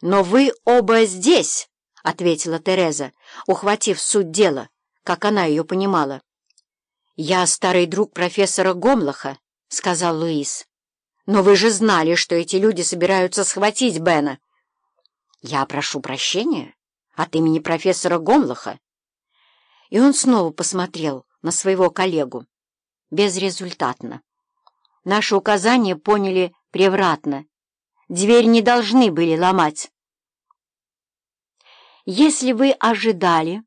«Но вы оба здесь!» — ответила Тереза, ухватив суть дела, как она ее понимала. «Я старый друг профессора Гомлаха», — сказал Луис. «Но вы же знали, что эти люди собираются схватить Бена». «Я прошу прощения от имени профессора Гомлаха». И он снова посмотрел на своего коллегу. Безрезультатно. Наши указания поняли превратно. Дверь не должны были ломать. Если вы ожидали,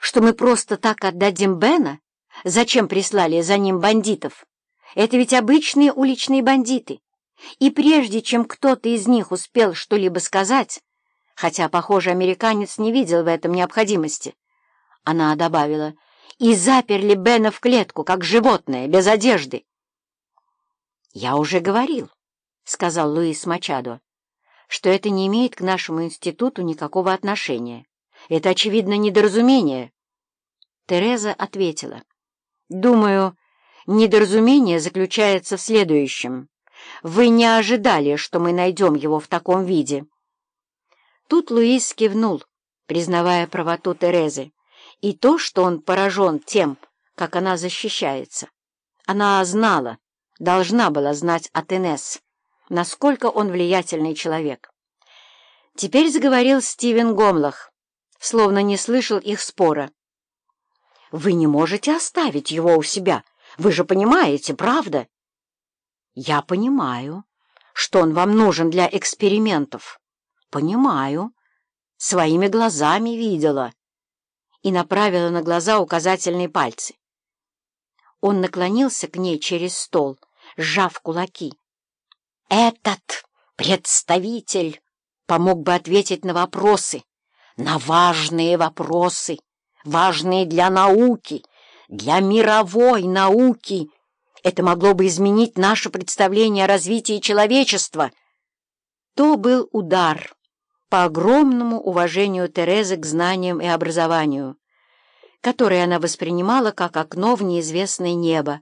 что мы просто так отдадим Бена, зачем прислали за ним бандитов? Это ведь обычные уличные бандиты. И прежде чем кто-то из них успел что-либо сказать, хотя, похоже, американец не видел в этом необходимости, она добавила, и заперли Бена в клетку, как животное, без одежды. «Я уже говорил», — сказал Луис Мачадо, «что это не имеет к нашему институту никакого отношения. Это, очевидно, недоразумение». Тереза ответила, «Думаю, недоразумение заключается в следующем. Вы не ожидали, что мы найдем его в таком виде». Тут Луис кивнул, признавая правоту Терезы, и то, что он поражен тем, как она защищается. Она знала, должна была знать от Инесс, насколько он влиятельный человек. Теперь заговорил Стивен Гомлах, словно не слышал их спора. «Вы не можете оставить его у себя, вы же понимаете, правда?» «Я понимаю, что он вам нужен для экспериментов. Понимаю. Своими глазами видела» и направила на глаза указательные пальцы. Он наклонился к ней через стол, сжав кулаки. «Этот представитель помог бы ответить на вопросы, на важные вопросы, важные для науки, для мировой науки. Это могло бы изменить наше представление о развитии человечества». То был удар по огромному уважению Терезы к знаниям и образованию, которое она воспринимала как окно в неизвестное небо,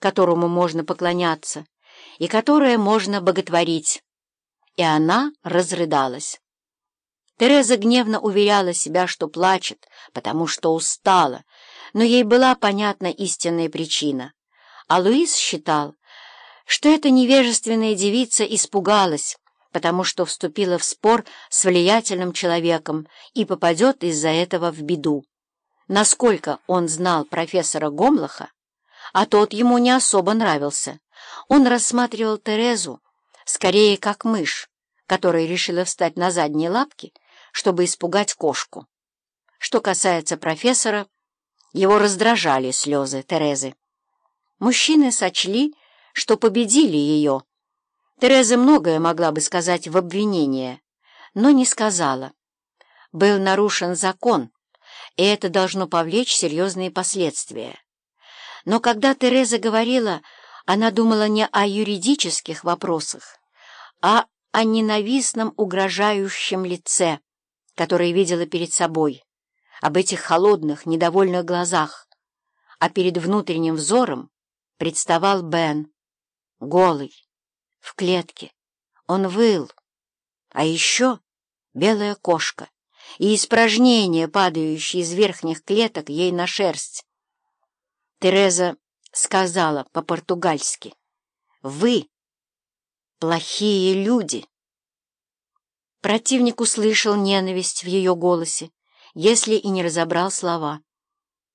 которому можно поклоняться и которое можно боготворить. И она разрыдалась. Тереза гневно уверяла себя, что плачет, потому что устала, но ей была понятна истинная причина. А Луис считал, что эта невежественная девица испугалась, потому что вступила в спор с влиятельным человеком и попадет из-за этого в беду. Насколько он знал профессора Гомлаха, а тот ему не особо нравился, он рассматривал Терезу скорее как мышь, которая решила встать на задние лапки, чтобы испугать кошку. Что касается профессора, его раздражали слезы Терезы. Мужчины сочли, что победили ее, Тереза многое могла бы сказать в обвинение, но не сказала. Был нарушен закон, и это должно повлечь серьезные последствия. Но когда Тереза говорила, она думала не о юридических вопросах, а о ненавистном угрожающем лице, которое видела перед собой, об этих холодных, недовольных глазах, а перед внутренним взором представал Бен, голый, в клетке. Он выл. А еще белая кошка и испражнения, падающие из верхних клеток ей на шерсть. Тереза сказала по-португальски, «Вы плохие люди». Противник услышал ненависть в ее голосе, если и не разобрал слова.